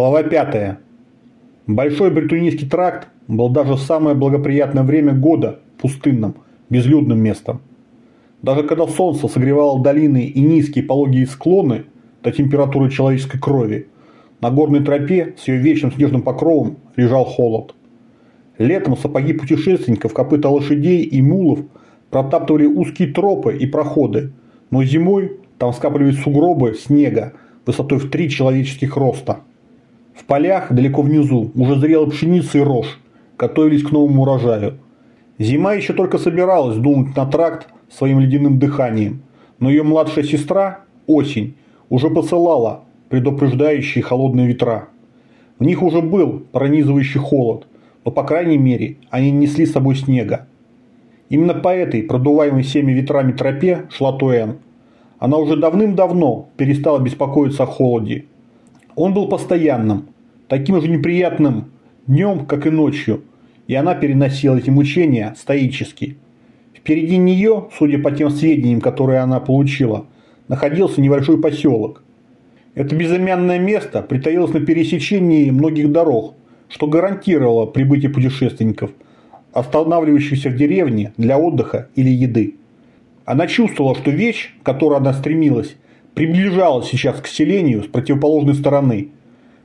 Глава 5. Большой Бретунийский тракт был даже в самое благоприятное время года пустынным, безлюдным местом. Даже когда солнце согревало долины и низкие пологие склоны до температуры человеческой крови, на горной тропе с ее вечным снежным покровом лежал холод. Летом сапоги путешественников, копыта лошадей и мулов протаптывали узкие тропы и проходы, но зимой там скапливались сугробы снега высотой в три человеческих роста – в полях, далеко внизу, уже зрела пшеница и рожь, готовились к новому урожаю. Зима еще только собиралась дунуть на тракт своим ледяным дыханием, но ее младшая сестра, осень, уже посылала предупреждающие холодные ветра. В них уже был пронизывающий холод, но, по крайней мере, они несли с собой снега. Именно по этой, продуваемой всеми ветрами тропе, шла Туэн. Она уже давным-давно перестала беспокоиться о холоде он был постоянным, таким же неприятным днем, как и ночью, и она переносила эти мучения стоически. Впереди нее, судя по тем сведениям, которые она получила, находился небольшой поселок. Это безымянное место притаилось на пересечении многих дорог, что гарантировало прибытие путешественников, останавливающихся в деревне для отдыха или еды. Она чувствовала, что вещь, к которой она стремилась, приближалась сейчас к селению с противоположной стороны.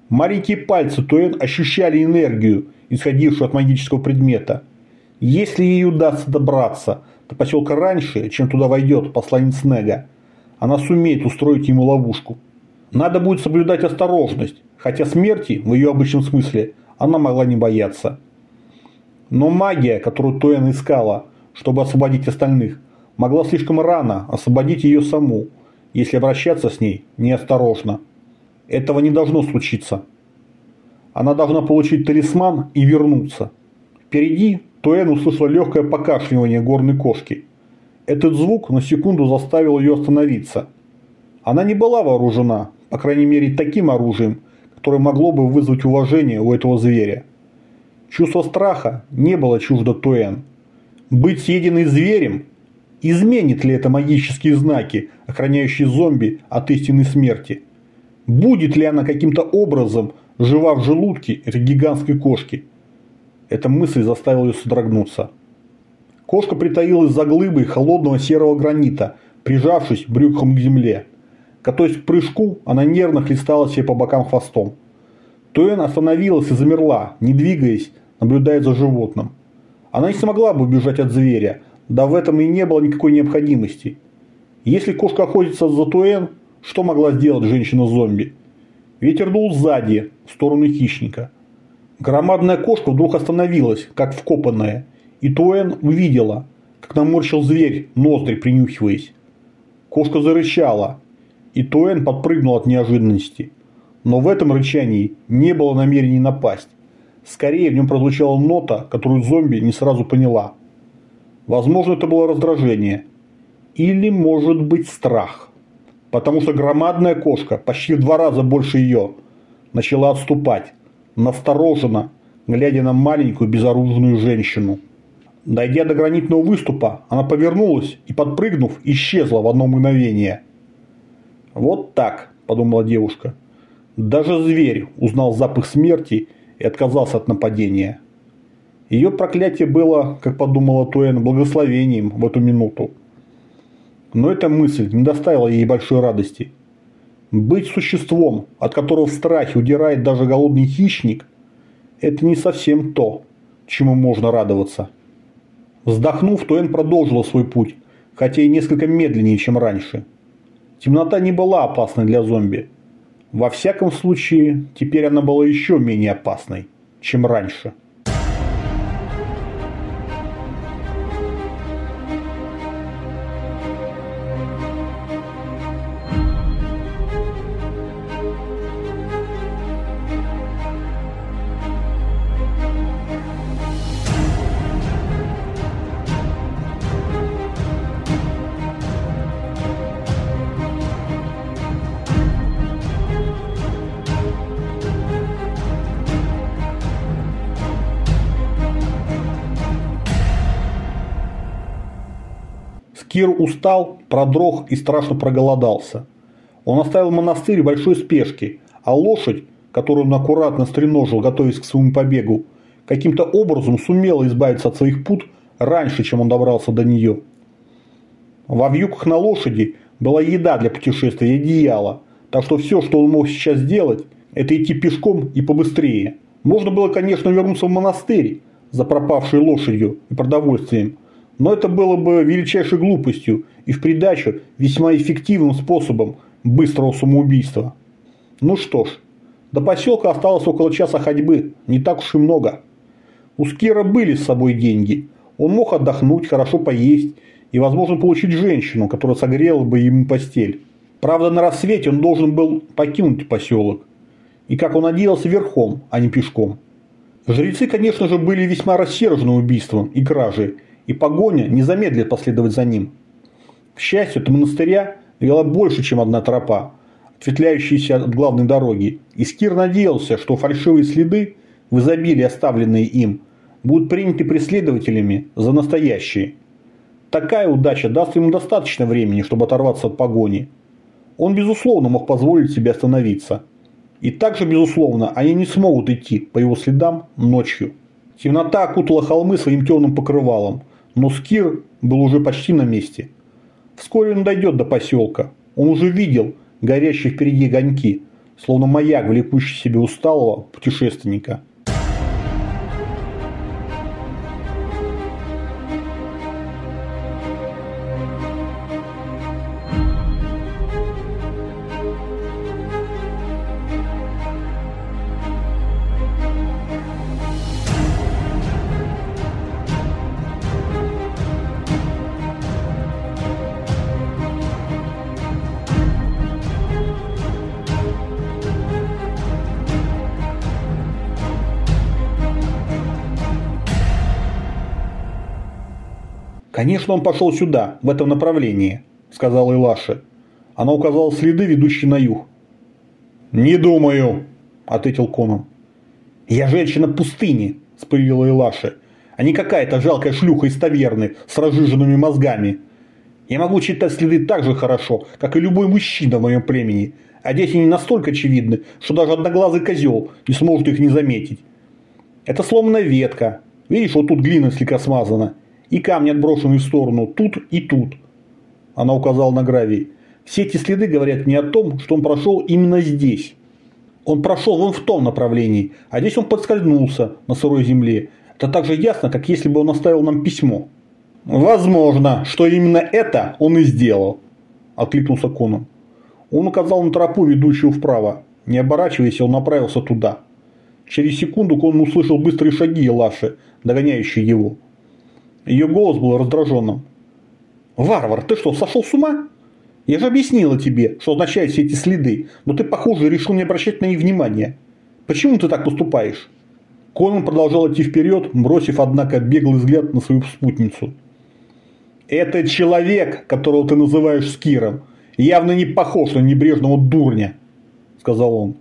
Маленькие пальцы Туэн ощущали энергию, исходившую от магического предмета. Если ей удастся добраться до поселка раньше, чем туда войдет посланец Нега, она сумеет устроить ему ловушку. Надо будет соблюдать осторожность, хотя смерти, в ее обычном смысле, она могла не бояться. Но магия, которую Туэн искала, чтобы освободить остальных, могла слишком рано освободить ее саму – если обращаться с ней неосторожно. Этого не должно случиться. Она должна получить талисман и вернуться. Впереди Туэн услышала легкое покашливание горной кошки. Этот звук на секунду заставил ее остановиться. Она не была вооружена, по крайней мере таким оружием, которое могло бы вызвать уважение у этого зверя. Чувство страха не было чуждо Туэн. Быть съеденной зверем Изменит ли это магические знаки, охраняющие зомби от истинной смерти? Будет ли она каким-то образом жива в желудке этой гигантской кошки? Эта мысль заставила ее содрогнуться. Кошка притаилась за глыбой холодного серого гранита, прижавшись брюхом к земле. Готовясь к прыжку, она нервно хлестала себе по бокам хвостом. Туэн остановилась и замерла, не двигаясь, наблюдая за животным. Она не смогла бы убежать от зверя, да в этом и не было никакой необходимости. Если кошка охотится за Туэн, что могла сделать женщина-зомби? Ветер дул сзади, в сторону хищника. Громадная кошка вдруг остановилась, как вкопанная, и Туэн увидела, как наморщил зверь, ноздри принюхиваясь. Кошка зарычала, и Туэн подпрыгнул от неожиданности. Но в этом рычании не было намерений напасть. Скорее в нем прозвучала нота, которую зомби не сразу поняла – Возможно, это было раздражение. Или, может быть, страх. Потому что громадная кошка, почти в два раза больше ее, начала отступать, настороженно, глядя на маленькую безоружную женщину. Дойдя до гранитного выступа, она повернулась и, подпрыгнув, исчезла в одно мгновение. «Вот так», – подумала девушка. Даже зверь узнал запах смерти и отказался от нападения. Ее проклятие было, как подумала Туэн, благословением в эту минуту. Но эта мысль не доставила ей большой радости. Быть существом, от которого в страхе удирает даже голодный хищник, это не совсем то, чему можно радоваться. Вздохнув, Туэн продолжила свой путь, хотя и несколько медленнее, чем раньше. Темнота не была опасной для зомби. Во всяком случае, теперь она была еще менее опасной, чем раньше. Кир устал, продрог и страшно проголодался. Он оставил монастырь в большой спешке, а лошадь, которую он аккуратно стреножил, готовясь к своему побегу, каким-то образом сумела избавиться от своих пут раньше, чем он добрался до нее. Во вьюках на лошади была еда для путешествия и одеяло, так что все, что он мог сейчас сделать, это идти пешком и побыстрее. Можно было, конечно, вернуться в монастырь за пропавшей лошадью и продовольствием, но это было бы величайшей глупостью и в придачу весьма эффективным способом быстрого самоубийства. Ну что ж, до поселка осталось около часа ходьбы, не так уж и много. У Скира были с собой деньги. Он мог отдохнуть, хорошо поесть и, возможно, получить женщину, которая согрела бы ему постель. Правда, на рассвете он должен был покинуть поселок. И, как он надеялся, верхом, а не пешком. Жрецы, конечно же, были весьма рассержены убийством и кражей, и погоня не замедлит последовать за ним. К счастью, до монастыря вела больше, чем одна тропа, ответвляющаяся от главной дороги, и Скир надеялся, что фальшивые следы, в изобилии оставленные им, будут приняты преследователями за настоящие. Такая удача даст ему достаточно времени, чтобы оторваться от погони. Он, безусловно, мог позволить себе остановиться. И также, безусловно, они не смогут идти по его следам ночью. Темнота окутала холмы своим темным покрывалом, но Скир был уже почти на месте. Вскоре он дойдет до поселка. Он уже видел горящие впереди огоньки, словно маяк, влекущий себе усталого путешественника. «Конечно, он пошел сюда, в этом направлении», – сказала Илаша. Она указала следы, ведущие на юг. «Не думаю», – ответил Конан. «Я женщина пустыни», – спылила Илаша, – «а не какая-то жалкая шлюха из таверны с разжиженными мозгами. Я могу читать следы так же хорошо, как и любой мужчина в моем племени, а здесь они настолько очевидны, что даже одноглазый козел не сможет их не заметить. Это сломанная ветка. Видишь, вот тут глина слегка смазана и камни отброшены в сторону тут и тут. Она указала на гравий. Все эти следы говорят не о том, что он прошел именно здесь. Он прошел вон в том направлении, а здесь он подскользнулся на сырой земле. Это так же ясно, как если бы он оставил нам письмо. Возможно, что именно это он и сделал, откликнулся Конан. Он указал на тропу, ведущую вправо. Не оборачиваясь, он направился туда. Через секунду Конан услышал быстрые шаги Лаши, догоняющие его. Ее голос был раздраженным. «Варвар, ты что, сошел с ума? Я же объяснила тебе, что означают все эти следы, но ты, похоже, решил не обращать на них внимания. Почему ты так поступаешь?» Конан продолжал идти вперед, бросив, однако, беглый взгляд на свою спутницу. «Это человек, которого ты называешь Скиром, явно не похож на небрежного дурня», – сказал он.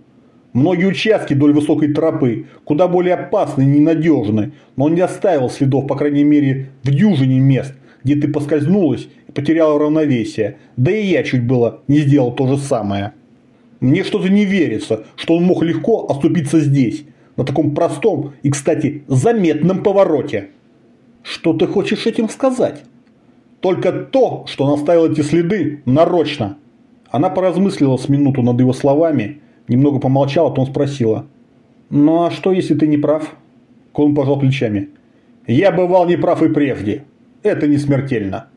Многие участки вдоль высокой тропы куда более опасны и ненадежны, но он не оставил следов, по крайней мере, в дюжине мест, где ты поскользнулась и потеряла равновесие. Да и я чуть было не сделал то же самое. Мне что-то не верится, что он мог легко оступиться здесь, на таком простом и, кстати, заметном повороте. Что ты хочешь этим сказать? Только то, что он оставил эти следы нарочно. Она поразмыслила с минуту над его словами Немного помолчала, потом спросила. «Ну а что, если ты не прав?» Кон пожал плечами. «Я бывал неправ и прежде. Это не смертельно».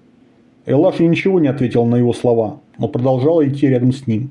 Элаша ничего не ответила на его слова, но продолжала идти рядом с ним.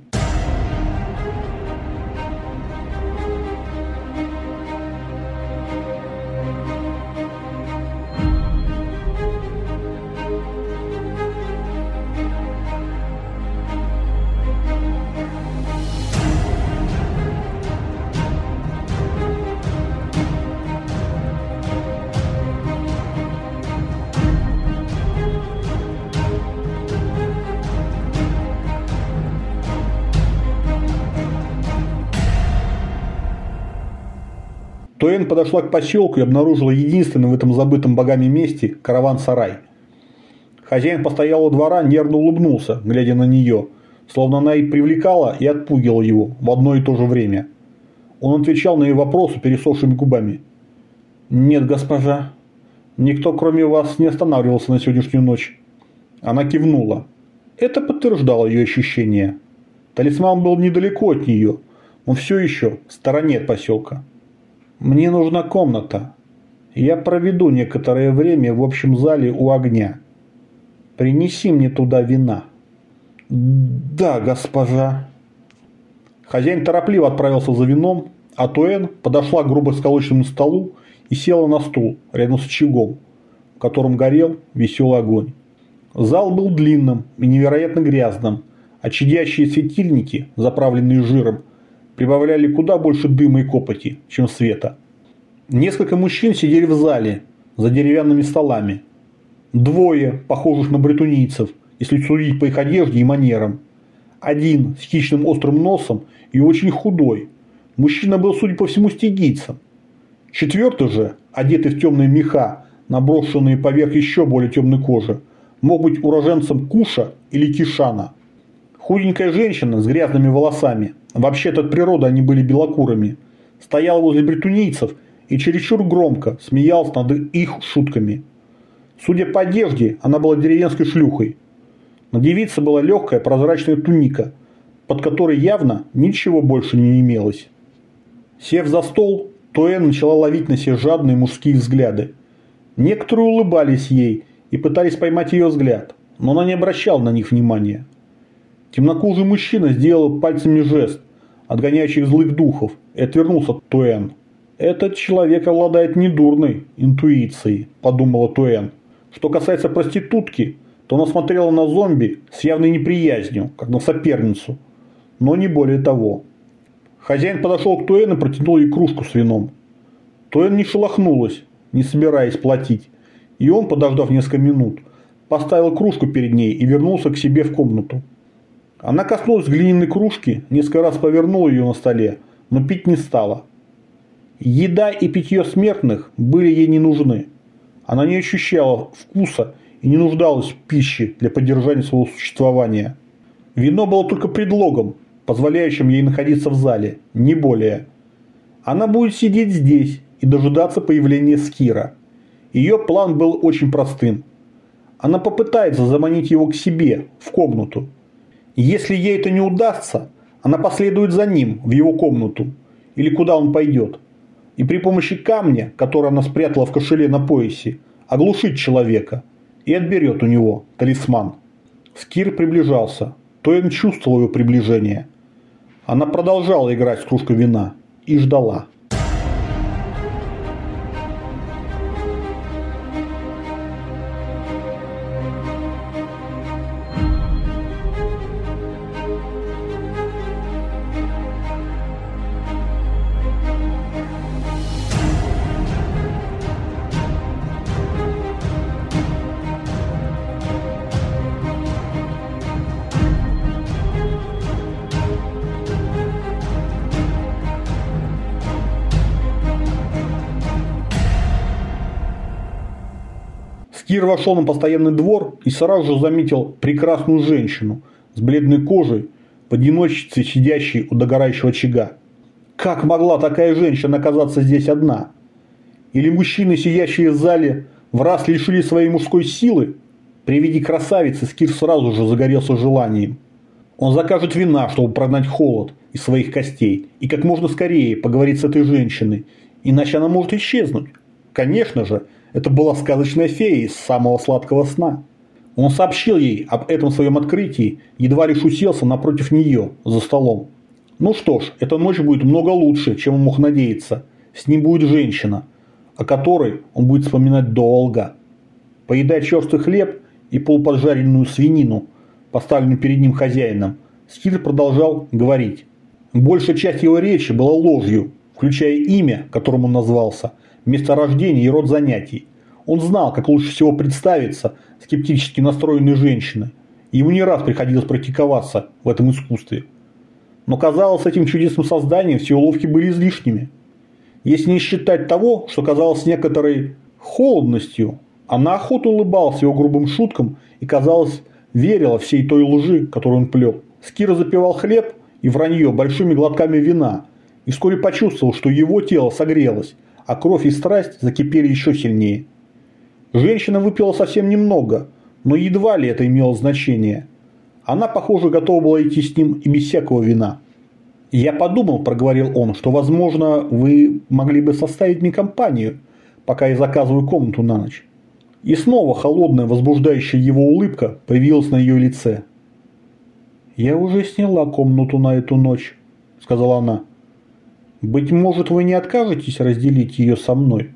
Туэн подошла к поселку и обнаружила единственный в этом забытом богами месте караван-сарай. Хозяин постоялого двора нервно улыбнулся, глядя на нее, словно она и привлекала и отпугивала его в одно и то же время. он отвечал на ее вопросы пересохшими губами. «Нет, госпожа. Никто, кроме вас, не останавливался на сегодняшнюю ночь». Она кивнула. Это подтверждало ее ощущения. Талисман был недалеко от нее, но все еще в стороне от поселка. «Мне нужна комната. Я проведу некоторое время в общем зале у огня. Принеси мне туда вина». «Да, госпожа». Хозяин торопливо отправился за вином, а Туэн подошла к грубо сколоченному столу и села на стул рядом с очагом, в котором горел веселый огонь. Зал был длинным и невероятно грязным, а чадящие светильники, заправленные жиром, прибавляли куда больше дыма и копоти, чем света. Несколько мужчин сидели в зале, за деревянными столами. Двое, похожих на бретунийцев, если судить по их одежде и манерам. Один с хищным острым носом и очень худой. Мужчина был, судя по всему, стигийцем. Четвертый же, одетый в темные меха, наброшенные поверх еще более темной кожи, мог быть уроженцем Куша или Кишана. Худенькая женщина с грязными волосами, вообще-то от природы они были белокурыми, стояла возле бретунийцев и чересчур громко смеялась над их шутками. Судя по одежде, она была деревенской шлюхой. На девице была легкая прозрачная туника, под которой явно ничего больше не имелось. Сев за стол, Туэн начала ловить на себе жадные мужские взгляды. Некоторые улыбались ей и пытались поймать ее взгляд, но она не обращала на них внимания. Темнокожий мужчина сделал пальцами жест, отгоняющий злых духов, и отвернулся от Туэн. «Этот человек обладает недурной интуицией», – подумала Туэн. Что касается проститутки, то она смотрела на зомби с явной неприязнью, как на соперницу, но не более того. Хозяин подошел к Туэн и протянул ей кружку с вином. Туэн не шелохнулась, не собираясь платить, и он, подождав несколько минут, поставил кружку перед ней и вернулся к себе в комнату. Она коснулась глиняной кружки, несколько раз повернула ее на столе, но пить не стала. Еда и питье смертных были ей не нужны. Она не ощущала вкуса и не нуждалась в пище для поддержания своего существования. Вино было только предлогом, позволяющим ей находиться в зале, не более. Она будет сидеть здесь и дожидаться появления Скира – ее план был очень простым. Она попытается заманить его к себе, в комнату. Если ей это не удастся, она последует за ним, в его комнату, или куда он пойдет. И при помощи камня, который она спрятала в кошеле на поясе, оглушит человека и отберет у него талисман. Скир приближался. Тоин чувствовал его приближение. Она продолжала играть с кружкой вина и ждала. Кир вошел на постоянный двор и сразу же заметил прекрасную женщину с бледной кожей, в одиночестве сидящей у догорающего очага. Как могла такая женщина оказаться здесь одна? Или мужчины, сидящие в зале, в раз лишили своей мужской силы? При виде красавицы Скир сразу же загорелся желанием. Он закажет вина, чтобы прогнать холод из своих костей, и как можно скорее поговорить с этой женщиной, иначе она может исчезнуть. Конечно же, это была сказочная фея из самого сладкого сна. Он сообщил ей об этом своем открытии, едва лишь уселся напротив нее, за столом. Ну что ж, эта ночь будет много лучше, чем он мог надеяться. С ним будет женщина, о которой он будет вспоминать долго. Поедая черствый хлеб и полуподжаренную свинину, поставленную перед ним хозяином, Скир продолжал говорить. Большая часть его речи была ложью, включая имя, которым он назвался – месторождение и род занятий. Он знал, как лучше всего представиться скептически настроенной женщиной. Ему не раз приходилось практиковаться в этом искусстве. Но казалось, этим чудесным созданием все уловки были излишними. Если не считать того, что казалось некоторой холодностью, она охотно улыбалась его грубым шуткам и, казалось, верила всей той лжи, которую он плел. Скира запивал хлеб и вранье большими глотками вина и вскоре почувствовал, что его тело согрелось, а кровь и страсть закипели еще сильнее. Женщина выпила совсем немного, но едва ли это имело значение. Она, похоже, готова была идти с ним и без всякого вина. «Я подумал», – проговорил он, – «что, возможно, вы могли бы составить мне компанию, пока я заказываю комнату на ночь». И снова холодная, возбуждающая его улыбка появилась на ее лице. «Я уже сняла комнату на эту ночь», – сказала она. «Быть может, вы не откажетесь разделить ее со мной?»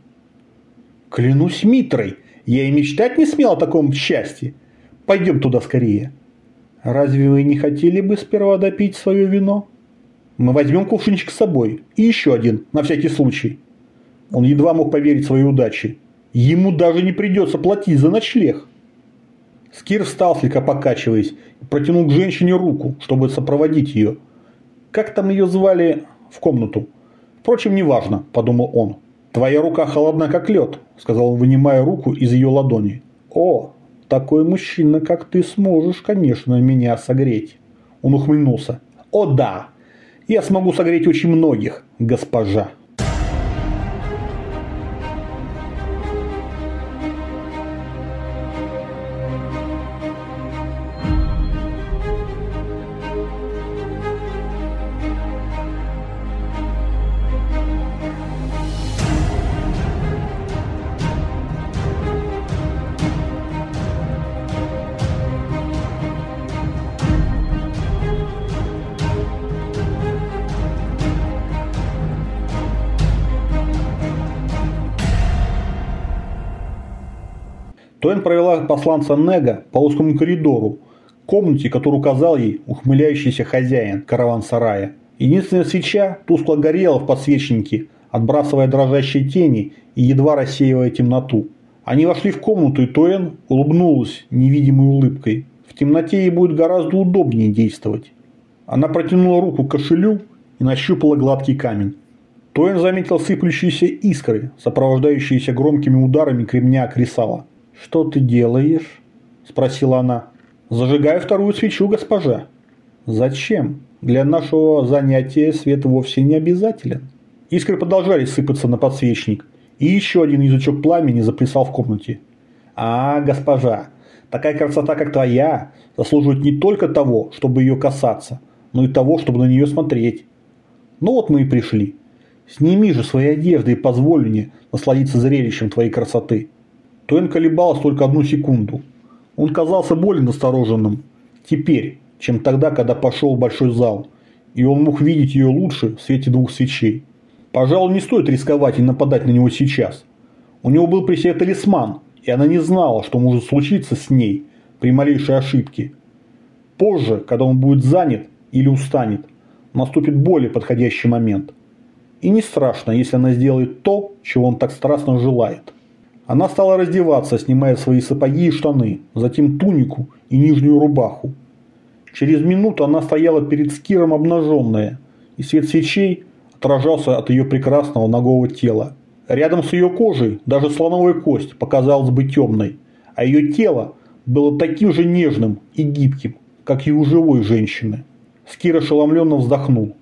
«Клянусь Митрой, я и мечтать не смел о таком счастье. Пойдем туда скорее». «Разве вы не хотели бы сперва допить свое вино?» «Мы возьмем кувшинчик с собой. И еще один, на всякий случай». Он едва мог поверить своей удаче. Ему даже не придется платить за ночлег. Скир встал, слегка покачиваясь, и протянул к женщине руку, чтобы сопроводить ее. Как там ее звали в комнату? Впрочем, неважно, подумал он. «Твоя рука холодна, как лед», – сказал он, вынимая руку из ее ладони. «О, такой мужчина, как ты, сможешь, конечно, меня согреть». Он ухмыльнулся. «О да, я смогу согреть очень многих, госпожа». Тоэн провела посланца Нега по узкому коридору, комнате, которую указал ей ухмыляющийся хозяин караван-сарая. Единственная свеча тускло горела в подсвечнике, отбрасывая дрожащие тени и едва рассеивая темноту. Они вошли в комнату, и Тоэн улыбнулась невидимой улыбкой. В темноте ей будет гораздо удобнее действовать. Она протянула руку к кошелю и нащупала гладкий камень. Тоэн заметил сыплющиеся искры, сопровождающиеся громкими ударами кремня кресала. «Что ты делаешь?» – спросила она. «Зажигаю вторую свечу, госпожа». «Зачем? Для нашего занятия свет вовсе не обязателен». Искры продолжали сыпаться на подсвечник, и еще один язычок пламени заплясал в комнате. «А, госпожа, такая красота, как твоя, заслуживает не только того, чтобы ее касаться, но и того, чтобы на нее смотреть. Ну вот мы и пришли. Сними же свои одежды и позволь мне насладиться зрелищем твоей красоты». Туэн колебался только одну секунду. Он казался более настороженным теперь, чем тогда, когда пошел в большой зал, и он мог видеть ее лучше в свете двух свечей. Пожалуй, не стоит рисковать и нападать на него сейчас. У него был при себе талисман, и она не знала, что может случиться с ней при малейшей ошибке. Позже, когда он будет занят или устанет, наступит более подходящий момент. И не страшно, если она сделает то, чего он так страстно желает. Она стала раздеваться, снимая свои сапоги и штаны, затем тунику и нижнюю рубаху. Через минуту она стояла перед Скиром обнаженная, и свет свечей отражался от ее прекрасного ногого тела. Рядом с ее кожей даже слоновая кость показалась бы темной, а ее тело было таким же нежным и гибким, как и у живой женщины. Скир ошеломленно вздохнул.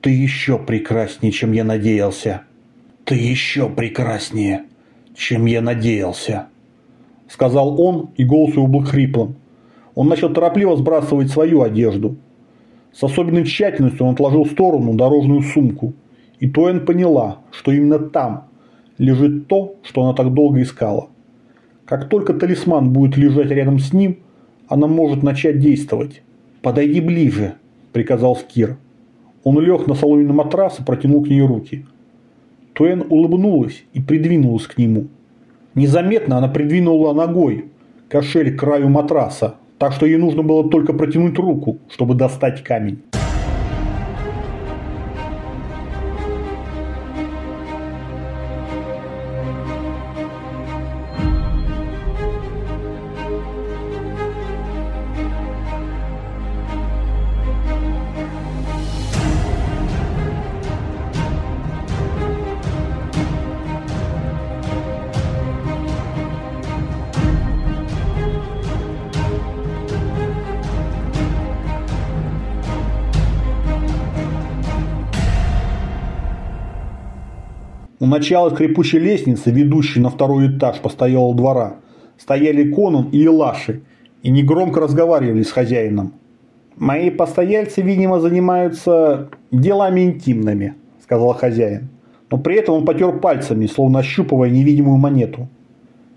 «Ты еще прекраснее, чем я надеялся!» «Ты еще прекраснее!» Чем я надеялся», – сказал он, и голос его был хриплым. Он начал торопливо сбрасывать свою одежду. С особенной тщательностью он отложил в сторону дорожную сумку, и Тоэн поняла, что именно там лежит то, что она так долго искала. Как только талисман будет лежать рядом с ним, она может начать действовать. «Подойди ближе», – приказал Скир. Он лег на соломенный матрас и протянул к ней руки. Туэн улыбнулась и придвинулась к нему. Незаметно она придвинула ногой кошель к краю матраса, так что ей нужно было только протянуть руку, чтобы достать камень. Начала скрипучей лестницы, ведущей на второй этаж постоялого двора, стояли Конан и Илаши и негромко разговаривали с хозяином. «Мои постояльцы, видимо, занимаются делами интимными», – сказал хозяин. Но при этом он потер пальцами, словно ощупывая невидимую монету.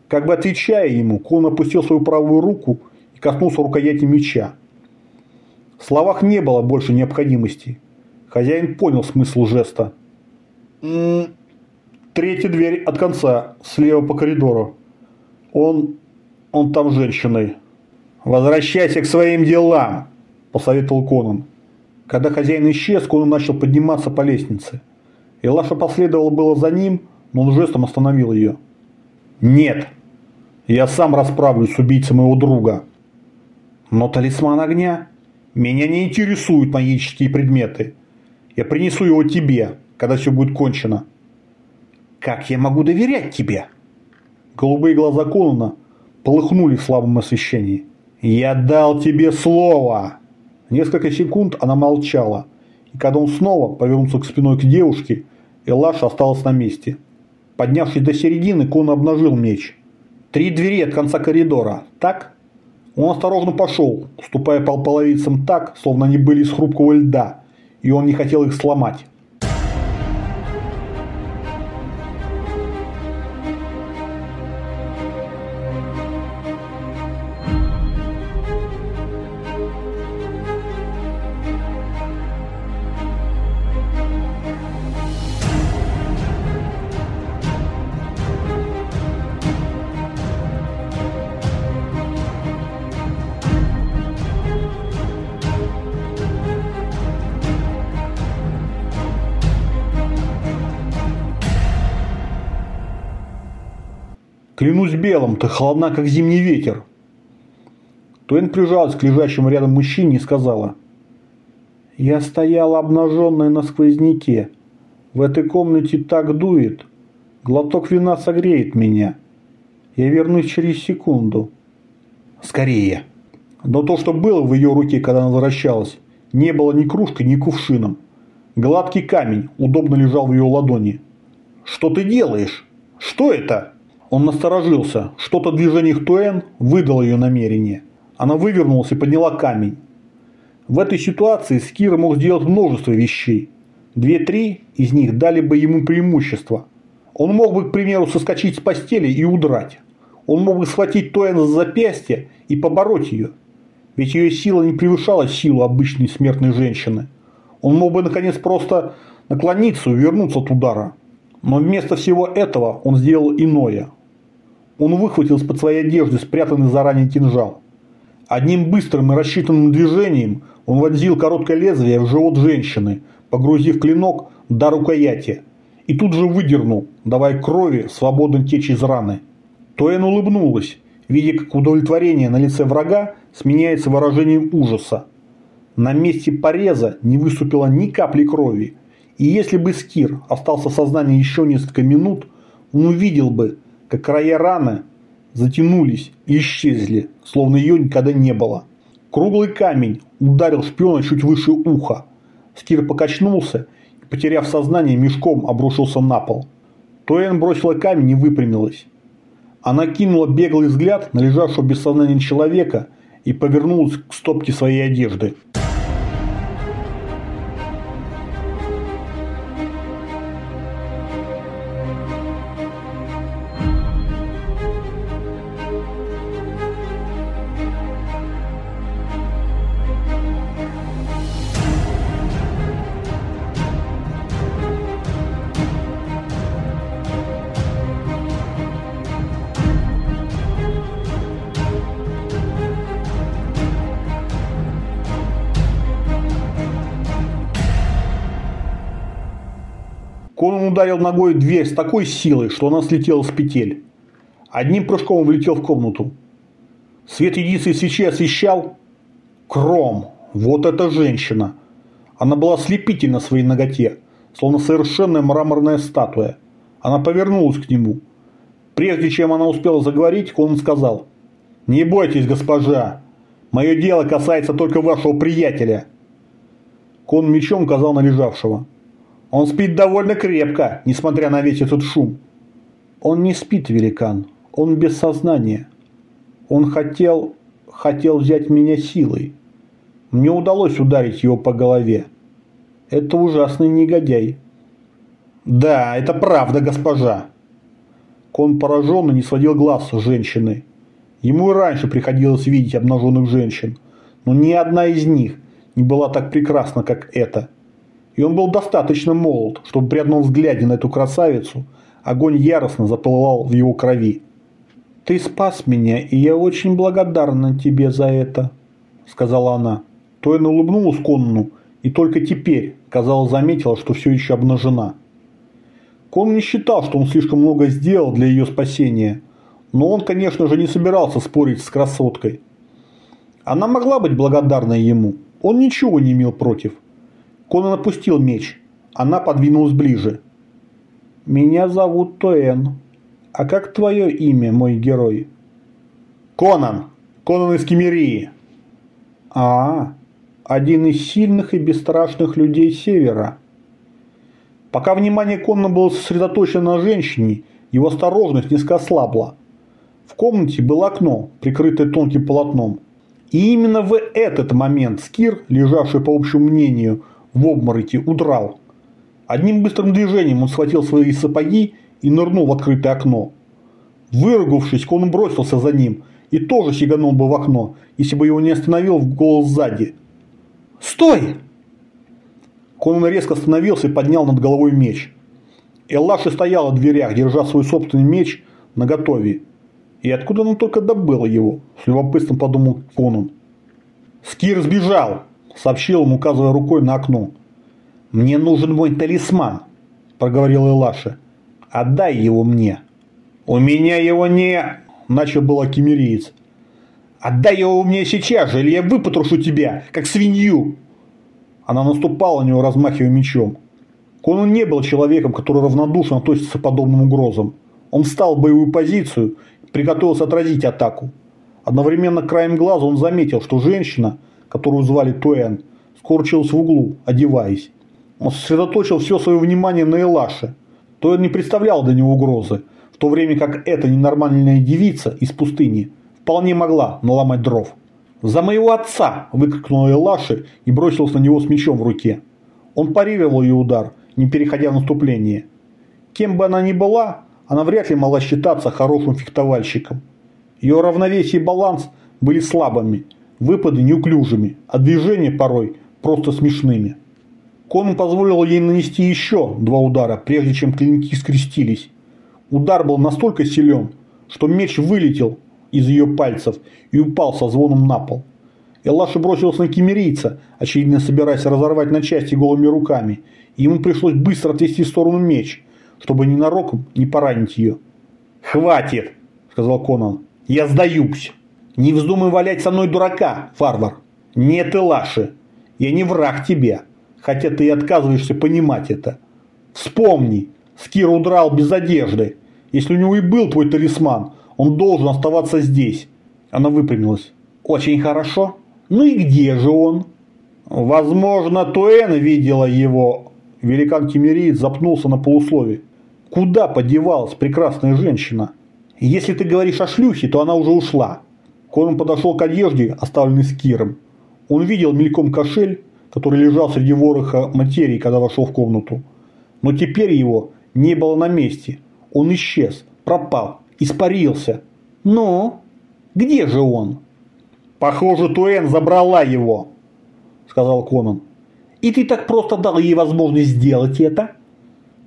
Как бы отвечая ему, Кон опустил свою правую руку и коснулся рукояти меча. В словах не было больше необходимости. Хозяин понял смысл жеста. «М-м, «Третья дверь от конца, слева по коридору. Он... он там женщиной». «Возвращайся к своим делам», – посоветовал Конан. Когда хозяин исчез, Конан начал подниматься по лестнице. Илаша последовала было за ним, но он жестом остановил ее. «Нет, я сам расправлюсь с убийцей моего друга». «Но талисман огня? Меня не интересуют магические предметы. Я принесу его тебе, когда все будет кончено». «Как я могу доверять тебе?» Голубые глаза Конана полыхнули в слабом освещении. «Я дал тебе слово!» Несколько секунд она молчала, и когда он снова повернулся к спиной к девушке, Элаша осталась на месте. Поднявшись до середины, Кон обнажил меч. Три двери от конца коридора, так? Он осторожно пошел, ступая по половицам так, словно они были из хрупкого льда, и он не хотел их сломать. Ты холодна, как зимний ветер. Туэн прижалась к лежащему рядом мужчине и сказала. Я стояла обнаженная на сквозняке. В этой комнате так дует. Глоток вина согреет меня. Я вернусь через секунду. Скорее. Но то, что было в ее руке, когда она возвращалась, не было ни кружкой, ни кувшином. Гладкий камень удобно лежал в ее ладони. «Что ты делаешь? Что это?» Он насторожился. Что-то в движениях Туэн выдало ее намерение. Она вывернулась и подняла камень. В этой ситуации Скир мог сделать множество вещей. Две-три из них дали бы ему преимущество. Он мог бы, к примеру, соскочить с постели и удрать. Он мог бы схватить Туэн за запястье и побороть ее. Ведь ее сила не превышала силу обычной смертной женщины. Он мог бы, наконец, просто наклониться и увернуться от удара. Но вместо всего этого он сделал иное. Он выхватил из-под своей одежды спрятанный заранее кинжал. Одним быстрым и рассчитанным движением он вонзил короткое лезвие в живот женщины, погрузив клинок до рукояти, и тут же выдернул, давая крови свободно течь из раны. Тоэн улыбнулась, видя, как удовлетворение на лице врага сменяется выражением ужаса. На месте пореза не выступило ни капли крови, и если бы Скир остался в сознании еще несколько минут, он увидел бы, как края раны затянулись и исчезли, словно ее никогда не было. Круглый камень ударил шпиона чуть выше уха. Скир покачнулся и, потеряв сознание, мешком обрушился на пол. Туэн бросила камень и выпрямилась. Она кинула беглый взгляд на лежавшего без сознания человека и повернулась к стопке своей одежды. Ударил ногой в дверь с такой силой, что она слетела с петель. Одним прыжком он влетел в комнату. Свет единственной свечи освещал Кром. Вот эта женщина. Она была слепительна своей ноготе, словно совершенная мраморная статуя. Она повернулась к нему. Прежде чем она успела заговорить, Конан сказал. «Не бойтесь, госпожа. Мое дело касается только вашего приятеля». Кон мечом указал на лежавшего. Он спит довольно крепко, несмотря на весь этот шум. Он не спит, великан. Он без сознания. Он хотел... хотел взять меня силой. Мне удалось ударить его по голове. Это ужасный негодяй. Да, это правда, госпожа. Кон пораженно не сводил глаз с женщины. Ему и раньше приходилось видеть обнаженных женщин, но ни одна из них не была так прекрасна, как эта. И он был достаточно молод, чтобы при одном взгляде на эту красавицу огонь яростно запылал в его крови. «Ты спас меня, и я очень благодарна тебе за это», – сказала она. Тоин улыбнулась Конну и только теперь, казалось, заметила, что все еще обнажена. Кон не считал, что он слишком много сделал для ее спасения, но он, конечно же, не собирался спорить с красоткой. Она могла быть благодарной ему, он ничего не имел против. Конан опустил меч, она подвинулась ближе. «Меня зовут Тоэн. А как твое имя, мой герой?» «Конан! Конан из Кемерии!» «А, один из сильных и бесстрашных людей Севера». Пока внимание Конна было сосредоточено на женщине, его осторожность несколько ослабла. В комнате было окно, прикрытое тонким полотном. И именно в этот момент Скир, лежавший по общему мнению в обмороке, удрал. Одним быстрым движением он схватил свои сапоги и нырнул в открытое окно. Выругавшись, Конан бросился за ним и тоже сиганул бы в окно, если бы его не остановил в голос сзади. «Стой!» Конан резко остановился и поднял над головой меч. Эллаши стояла в дверях, держа свой собственный меч наготове. И откуда он только добыл его? С любопытством подумал Конан. Скир сбежал, сообщил он, указывая рукой на окно. Мне нужен мой талисман, проговорил Элаша. Отдай его мне. У меня его не... Начал было кемериец. Отдай его мне сейчас же, или я выпотрошу тебя, как свинью. Она наступала на него, размахивая мечом. Конан не был человеком, который равнодушно относится к подобным угрозам. Он встал в боевую позицию приготовился отразить атаку. Одновременно краем глаза он заметил, что женщина, которую звали Туэн, скорчилась в углу, одеваясь. Он сосредоточил все свое внимание на Элаше. Туэн не представлял для него угрозы, в то время как эта ненормальная девица из пустыни вполне могла наломать дров. «За моего отца!» – выкрикнула Элаши и бросилась на него с мечом в руке. Он парировал ее удар, не переходя в наступление. Кем бы она ни была, она вряд ли могла считаться хорошим фехтовальщиком. Ее равновесие и баланс были слабыми, выпады неуклюжими, а движения порой просто смешными. Конан позволил ей нанести еще два удара, прежде чем клинки скрестились. Удар был настолько силен, что меч вылетел из ее пальцев и упал со звоном на пол. Элаша бросился на кемерийца, очевидно собираясь разорвать на части голыми руками, и ему пришлось быстро отвести в сторону меч, чтобы ненароком не поранить ее. «Хватит!» – сказал Конан. «Я сдаюсь! Не вздумай валять со мной дурака, фарвар! Нет, Элаши! Я не враг тебе, хотя ты и отказываешься понимать это. Вспомни, Скир удрал без одежды. Если у него и был твой талисман, он должен оставаться здесь. Она выпрямилась. Очень хорошо. Ну и где же он? Возможно, Туэн видела его. Великан Кемериец запнулся на полуслове. Куда подевалась прекрасная женщина? Если ты говоришь о шлюхе, то она уже ушла. Конан подошел к одежде, оставленной Скиром. Он видел мельком кошель, который лежал среди вороха материи, когда вошел в комнату. Но теперь его не было на месте. Он исчез, пропал испарился. Ну, где же он? Похоже, Туэн забрала его, сказал Конан. И ты так просто дал ей возможность сделать это?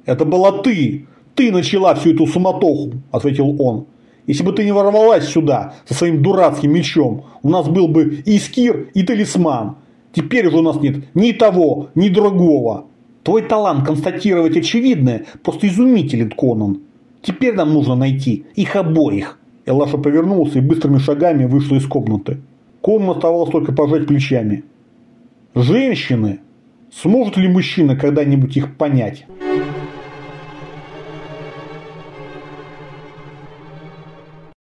Это была ты. Ты начала всю эту суматоху, ответил он. Если бы ты не ворвалась сюда со своим дурацким мечом, у нас был бы и скир, и талисман. Теперь же у нас нет ни того, ни другого. Твой талант констатировать очевидное просто изумителен, Конан. Теперь нам нужно найти их обоих. Элаша повернулся и быстрыми шагами вышла из комнаты. Кому оставалось только пожать плечами. Женщины. Сможет ли мужчина когда-нибудь их понять?